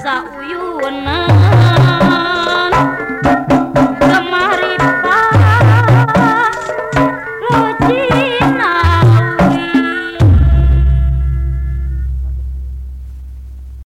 sa uyunan